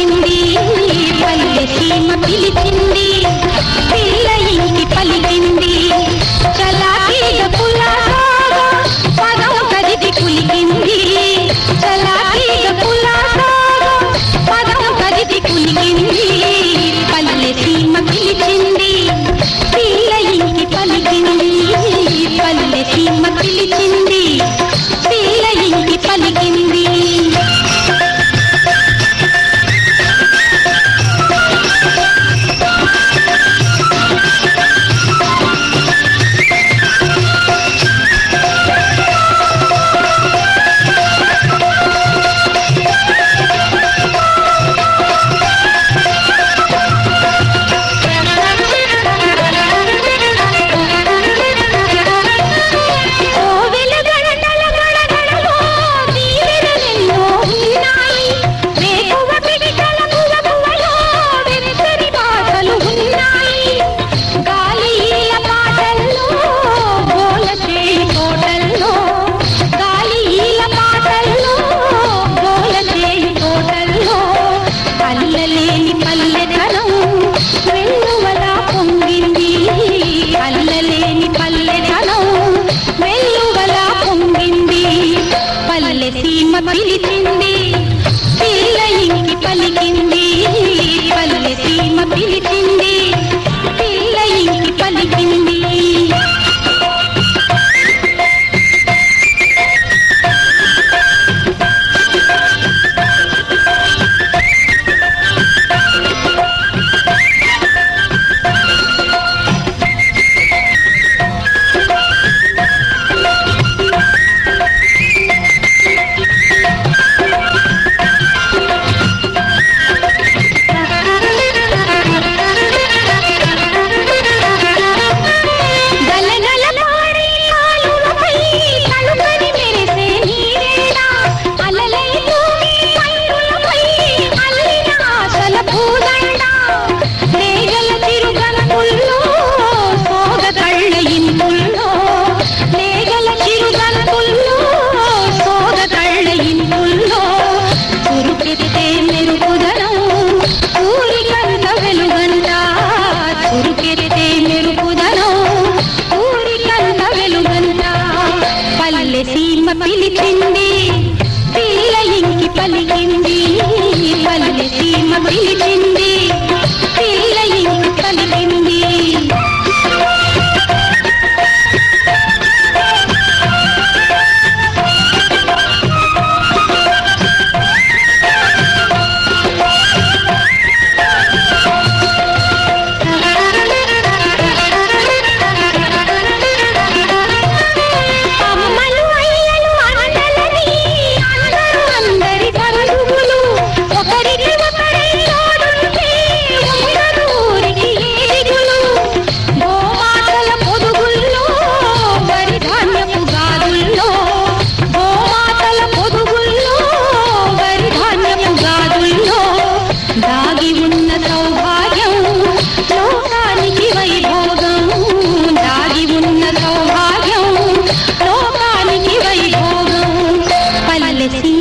పిలిచింది పల్లె సీమ ప్రేమ పిలిచింది పిల్ల ఇంకి పలికింది పల్లె సీమ పిలిచింది.